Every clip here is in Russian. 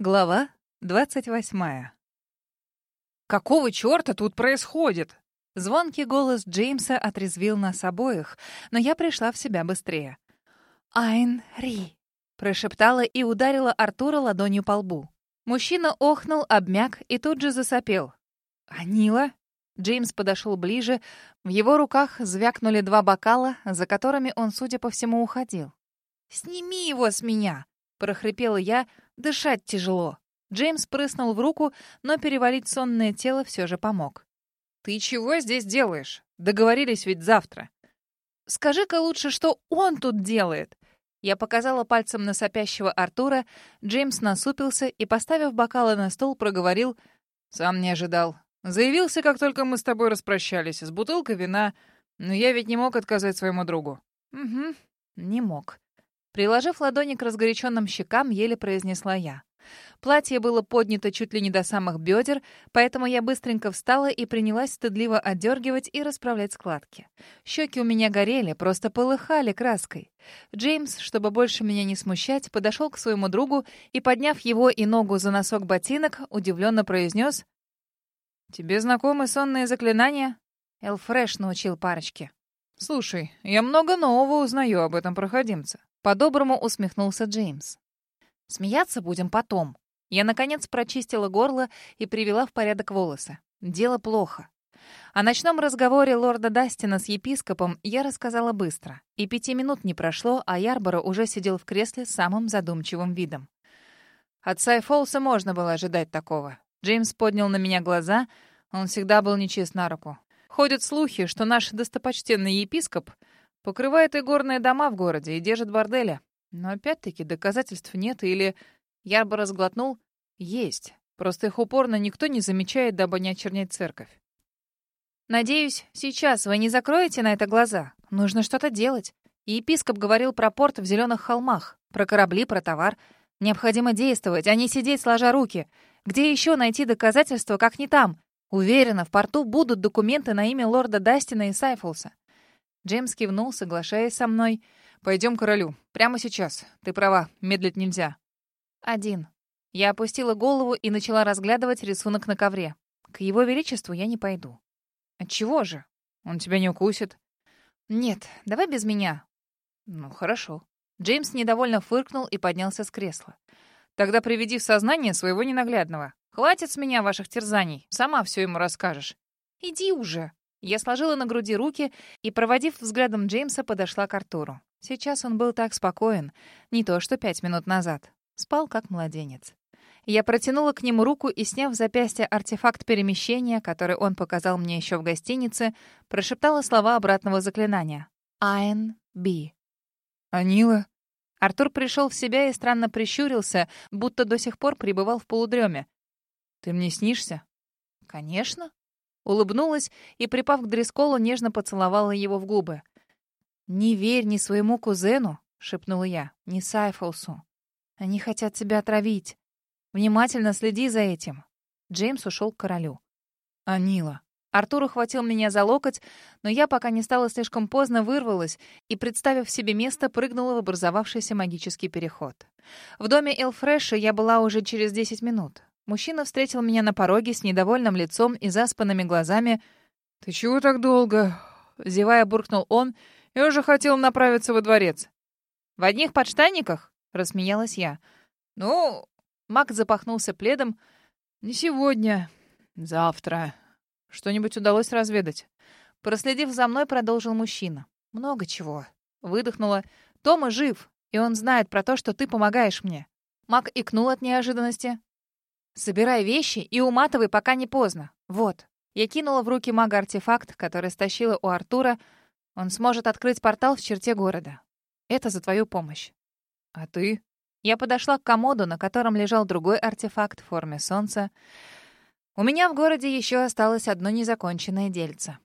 Глава двадцать восьмая. «Какого чёрта тут происходит?» Звонкий голос Джеймса отрезвил нас обоих, но я пришла в себя быстрее. «Айн Ри», — прошептала и ударила Артура ладонью по лбу. Мужчина охнул, обмяк и тут же засопел. «Анила?» Джеймс подошел ближе. В его руках звякнули два бокала, за которыми он, судя по всему, уходил. «Сними его с меня!» — прохрипела я, дышать тяжело. Джеймс прыснул в руку, но перевалить сонное тело все же помог. «Ты чего здесь делаешь? Договорились ведь завтра». «Скажи-ка лучше, что он тут делает?» Я показала пальцем на сопящего Артура, Джеймс насупился и, поставив бокалы на стол, проговорил «Сам не ожидал. Заявился, как только мы с тобой распрощались, с бутылкой вина, но я ведь не мог отказать своему другу». «Угу, не мог». Приложив ладони к разгоряченным щекам, еле произнесла я. Платье было поднято чуть ли не до самых бедер, поэтому я быстренько встала и принялась стыдливо отдергивать и расправлять складки. Щеки у меня горели, просто полыхали краской. Джеймс, чтобы больше меня не смущать, подошел к своему другу и, подняв его и ногу за носок ботинок, удивленно произнес «Тебе знакомы сонные заклинания?» Элфреш научил парочке. «Слушай, я много нового узнаю об этом проходимце. По-доброму усмехнулся Джеймс. Смеяться будем потом. Я, наконец, прочистила горло и привела в порядок волосы. Дело плохо. О ночном разговоре лорда Дастина с епископом я рассказала быстро. И пяти минут не прошло, а Ярборо уже сидел в кресле с самым задумчивым видом. От Сайфолса можно было ожидать такого. Джеймс поднял на меня глаза. Он всегда был нечист на руку. Ходят слухи, что наш достопочтенный епископ Покрывает и горные дома в городе, и держит борделя. Но опять-таки доказательств нет, или... Я бы разглотнул. Есть. Просто их упорно никто не замечает, дабы не очернять церковь. Надеюсь, сейчас вы не закроете на это глаза. Нужно что-то делать. И епископ говорил про порт в Зеленых холмах, про корабли, про товар. Необходимо действовать, а не сидеть сложа руки. Где еще найти доказательства, как не там? Уверена, в порту будут документы на имя лорда Дастина и Сайфулса. Джеймс кивнул, соглашаясь со мной. «Пойдем к королю. Прямо сейчас. Ты права, медлить нельзя». «Один». Я опустила голову и начала разглядывать рисунок на ковре. К его величеству я не пойду. «Отчего же? Он тебя не укусит?» «Нет, давай без меня». «Ну, хорошо». Джеймс недовольно фыркнул и поднялся с кресла. «Тогда приведи в сознание своего ненаглядного. Хватит с меня ваших терзаний. Сама все ему расскажешь». «Иди уже», я сложила на груди руки и, проводив взглядом Джеймса, подошла к Артуру. Сейчас он был так спокоен, не то что пять минут назад. Спал, как младенец. Я протянула к нему руку и, сняв запястье артефакт перемещения, который он показал мне еще в гостинице, прошептала слова обратного заклинания. «Айн Би». «Анила?» Артур пришел в себя и странно прищурился, будто до сих пор пребывал в полудреме. «Ты мне снишься?» «Конечно», улыбнулась и, припав к Дресколу, нежно поцеловала его в губы. «Не верь ни своему кузену», — шепнула я, — «ни Сайфолсу. Они хотят тебя отравить. Внимательно следи за этим». Джеймс ушел к королю. «Анила». Артур ухватил меня за локоть, но я, пока не стало слишком поздно, вырвалась и, представив себе место, прыгнула в образовавшийся магический переход. В доме Элфреша я была уже через 10 минут. Мужчина встретил меня на пороге с недовольным лицом и заспанными глазами. «Ты чего так долго?» Зевая, буркнул он. «Я уже хотел направиться во дворец». «В одних подштанниках?» — рассмеялась я. «Ну...» Мак запахнулся пледом. «Не сегодня. Завтра. Что-нибудь удалось разведать?» Проследив за мной, продолжил мужчина. «Много чего». Выдохнула. «Тома жив, и он знает про то, что ты помогаешь мне». Мак икнул от неожиданности. Собирай вещи и уматывай, пока не поздно. Вот. Я кинула в руки мага артефакт, который стащила у Артура. Он сможет открыть портал в черте города. Это за твою помощь. А ты? Я подошла к комоду, на котором лежал другой артефакт в форме солнца. У меня в городе еще осталось одно незаконченное дельце.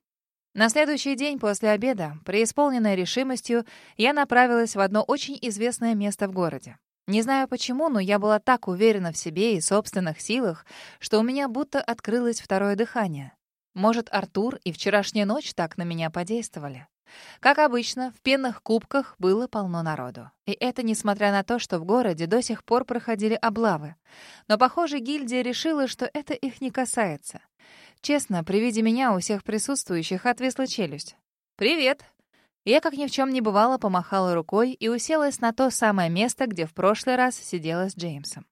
На следующий день после обеда, преисполненной решимостью, я направилась в одно очень известное место в городе. Не знаю почему, но я была так уверена в себе и собственных силах, что у меня будто открылось второе дыхание. Может, Артур и вчерашняя ночь так на меня подействовали. Как обычно, в пенных кубках было полно народу. И это несмотря на то, что в городе до сих пор проходили облавы. Но, похоже, гильдия решила, что это их не касается. Честно, при виде меня у всех присутствующих отвисла челюсть. «Привет!» Я, как ни в чем не бывало, помахала рукой и уселась на то самое место, где в прошлый раз сидела с Джеймсом.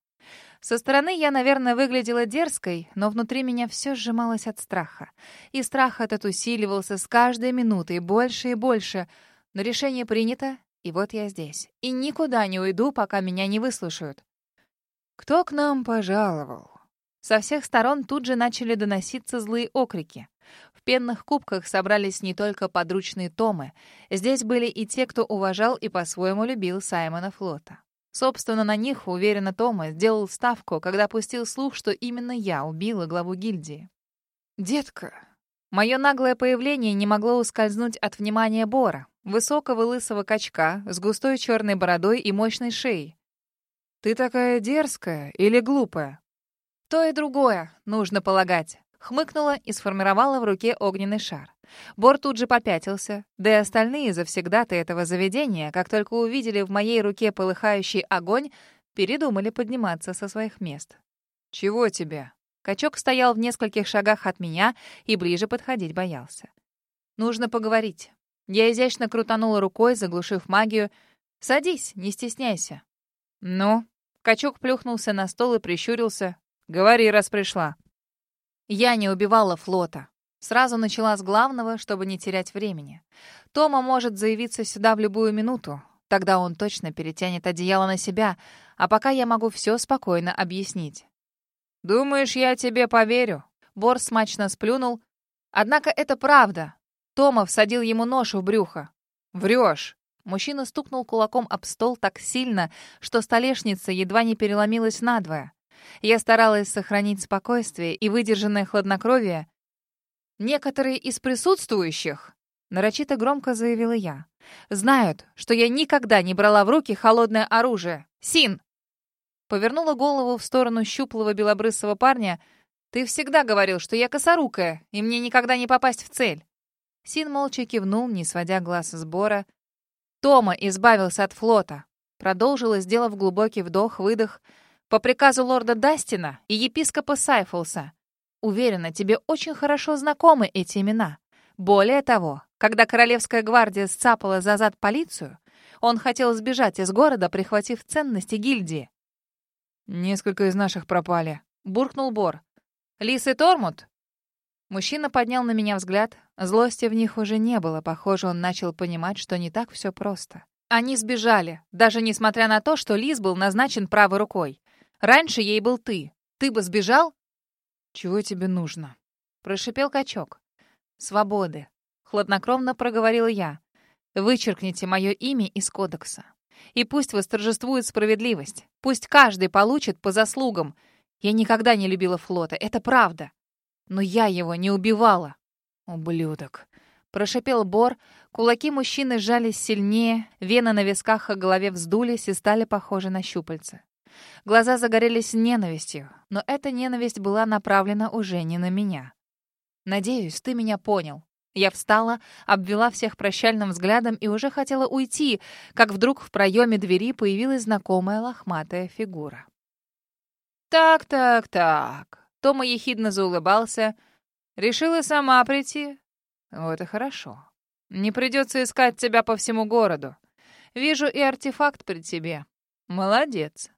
Со стороны я, наверное, выглядела дерзкой, но внутри меня все сжималось от страха. И страх этот усиливался с каждой минутой больше и больше. Но решение принято, и вот я здесь. И никуда не уйду, пока меня не выслушают. «Кто к нам пожаловал?» Со всех сторон тут же начали доноситься злые окрики. В пенных кубках собрались не только подручные Томы. Здесь были и те, кто уважал и по-своему любил Саймона Флота. Собственно, на них, уверенно Тома, сделал ставку, когда пустил слух, что именно я убила главу гильдии. «Детка!» Мое наглое появление не могло ускользнуть от внимания Бора, высокого лысого качка с густой черной бородой и мощной шеей. «Ты такая дерзкая или глупая?» «То и другое, нужно полагать», — хмыкнула и сформировала в руке огненный шар. Бор тут же попятился, да и остальные завсегдаты этого заведения, как только увидели в моей руке полыхающий огонь, передумали подниматься со своих мест. «Чего тебе?» Качок стоял в нескольких шагах от меня и ближе подходить боялся. «Нужно поговорить». Я изящно крутанула рукой, заглушив магию. «Садись, не стесняйся». «Ну?» Качок плюхнулся на стол и прищурился. «Говори, раз пришла». Я не убивала флота. Сразу начала с главного, чтобы не терять времени. Тома может заявиться сюда в любую минуту. Тогда он точно перетянет одеяло на себя, а пока я могу все спокойно объяснить. «Думаешь, я тебе поверю?» Бор смачно сплюнул. «Однако это правда». Тома всадил ему нож в брюхо. «Врешь!» Мужчина стукнул кулаком об стол так сильно, что столешница едва не переломилась надвое. Я старалась сохранить спокойствие и выдержанное хладнокровие, Некоторые из присутствующих, нарочито громко заявила я, знают, что я никогда не брала в руки холодное оружие. Син! Повернула голову в сторону щуплого белобрысого парня. Ты всегда говорил, что я косорукая, и мне никогда не попасть в цель. Син молча кивнул, не сводя глаз с Бора. Тома избавился от флота. Продолжила, сделав глубокий вдох-выдох, по приказу лорда Дастина и епископа Сайфулса. Уверена, тебе очень хорошо знакомы эти имена. Более того, когда Королевская гвардия сцапала за зад полицию, он хотел сбежать из города, прихватив ценности гильдии. «Несколько из наших пропали», — буркнул Бор. «Лис и Тормут?» Мужчина поднял на меня взгляд. Злости в них уже не было. Похоже, он начал понимать, что не так все просто. Они сбежали, даже несмотря на то, что Лис был назначен правой рукой. Раньше ей был ты. Ты бы сбежал, «Чего тебе нужно?» — прошипел качок. «Свободы», — хладнокровно проговорила я. «Вычеркните мое имя из кодекса. И пусть восторжествует справедливость. Пусть каждый получит по заслугам. Я никогда не любила флота, это правда. Но я его не убивала». «Ублюдок», — прошипел Бор. Кулаки мужчины сжались сильнее, вены на висках и голове вздулись и стали похожи на щупальца. Глаза загорелись ненавистью, но эта ненависть была направлена уже не на меня. «Надеюсь, ты меня понял». Я встала, обвела всех прощальным взглядом и уже хотела уйти, как вдруг в проеме двери появилась знакомая лохматая фигура. «Так, так, так». Тома ехидно заулыбался. «Решила сама прийти?» «Вот и хорошо. Не придется искать тебя по всему городу. Вижу и артефакт при тебе. Молодец.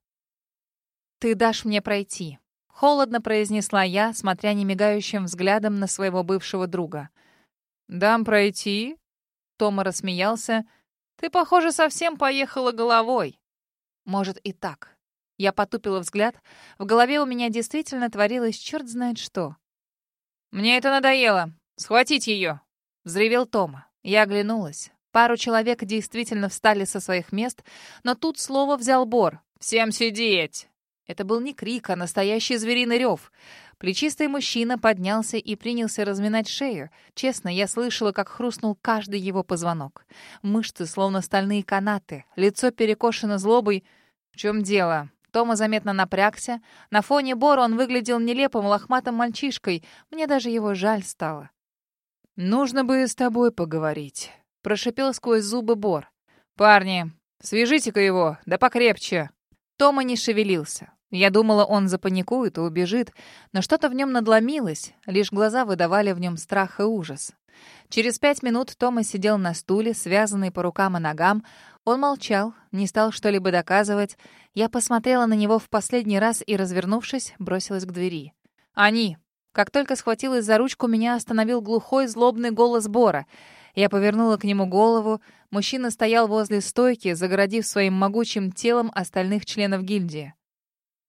«Ты дашь мне пройти», — холодно произнесла я, смотря немигающим взглядом на своего бывшего друга. «Дам пройти?» Тома рассмеялся. «Ты, похоже, совсем поехала головой». «Может, и так». Я потупила взгляд. В голове у меня действительно творилось черт знает что. «Мне это надоело. Схватить ее!» — взревел Тома. Я оглянулась. Пару человек действительно встали со своих мест, но тут слово взял Бор. «Всем сидеть!» Это был не крик, а настоящий звериный рев. Плечистый мужчина поднялся и принялся разминать шею. Честно, я слышала, как хрустнул каждый его позвонок. Мышцы, словно стальные канаты, лицо перекошено злобой. В чем дело? Тома заметно напрягся. На фоне Бора он выглядел нелепым лохматым мальчишкой. Мне даже его жаль стало. «Нужно бы с тобой поговорить». Прошипел сквозь зубы Бор. «Парни, свяжите-ка его, да покрепче!» Тома не шевелился. Я думала, он запаникует и убежит, но что-то в нем надломилось, лишь глаза выдавали в нем страх и ужас. Через пять минут Тома сидел на стуле, связанный по рукам и ногам. Он молчал, не стал что-либо доказывать. Я посмотрела на него в последний раз и, развернувшись, бросилась к двери. «Они!» Как только схватилась за ручку, меня остановил глухой, злобный голос Бора. Я повернула к нему голову. Мужчина стоял возле стойки, загородив своим могучим телом остальных членов гильдии.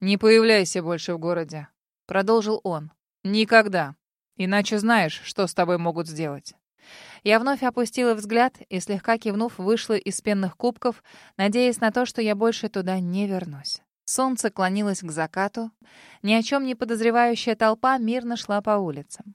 «Не появляйся больше в городе», — продолжил он. «Никогда. Иначе знаешь, что с тобой могут сделать». Я вновь опустила взгляд и, слегка кивнув, вышла из пенных кубков, надеясь на то, что я больше туда не вернусь. Солнце клонилось к закату. Ни о чем не подозревающая толпа мирно шла по улицам.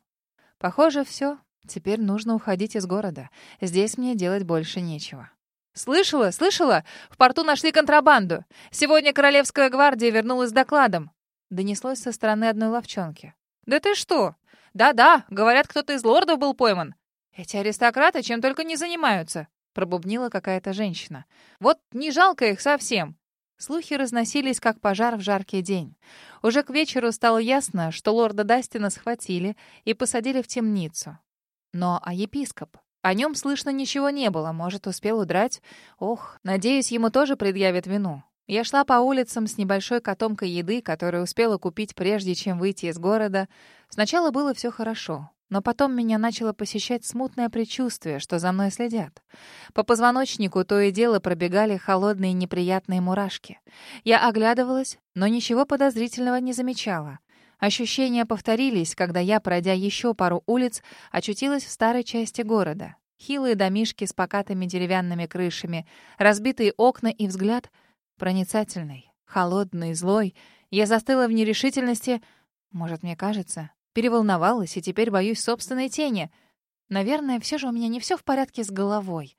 Похоже, все. Теперь нужно уходить из города. Здесь мне делать больше нечего. «Слышала, слышала? В порту нашли контрабанду. Сегодня Королевская гвардия вернулась с докладом». Донеслось со стороны одной ловчонки. «Да ты что? Да-да, говорят, кто-то из лордов был пойман. Эти аристократы чем только не занимаются», — пробубнила какая-то женщина. «Вот не жалко их совсем». Слухи разносились, как пожар в жаркий день. Уже к вечеру стало ясно, что лорда Дастина схватили и посадили в темницу. Но а епископ? О нем слышно ничего не было, может, успел удрать. Ох, надеюсь, ему тоже предъявят вину. Я шла по улицам с небольшой котомкой еды, которую успела купить прежде, чем выйти из города. Сначала было все хорошо, но потом меня начало посещать смутное предчувствие, что за мной следят. По позвоночнику то и дело пробегали холодные неприятные мурашки. Я оглядывалась, но ничего подозрительного не замечала. Ощущения повторились, когда я, пройдя еще пару улиц, очутилась в старой части города. Хилые домишки с покатыми деревянными крышами, разбитые окна и взгляд проницательный, холодный, злой. Я застыла в нерешительности, может, мне кажется, переволновалась и теперь боюсь собственной тени. Наверное, все же у меня не все в порядке с головой.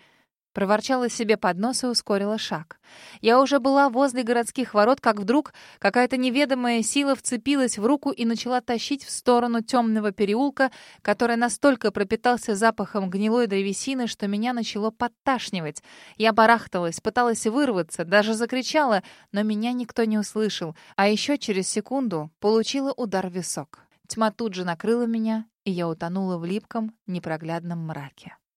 Проворчала себе под нос и ускорила шаг. Я уже была возле городских ворот, как вдруг какая-то неведомая сила вцепилась в руку и начала тащить в сторону темного переулка, который настолько пропитался запахом гнилой древесины, что меня начало подташнивать. Я барахталась, пыталась вырваться, даже закричала, но меня никто не услышал. А еще через секунду получила удар в висок. Тьма тут же накрыла меня, и я утонула в липком, непроглядном мраке.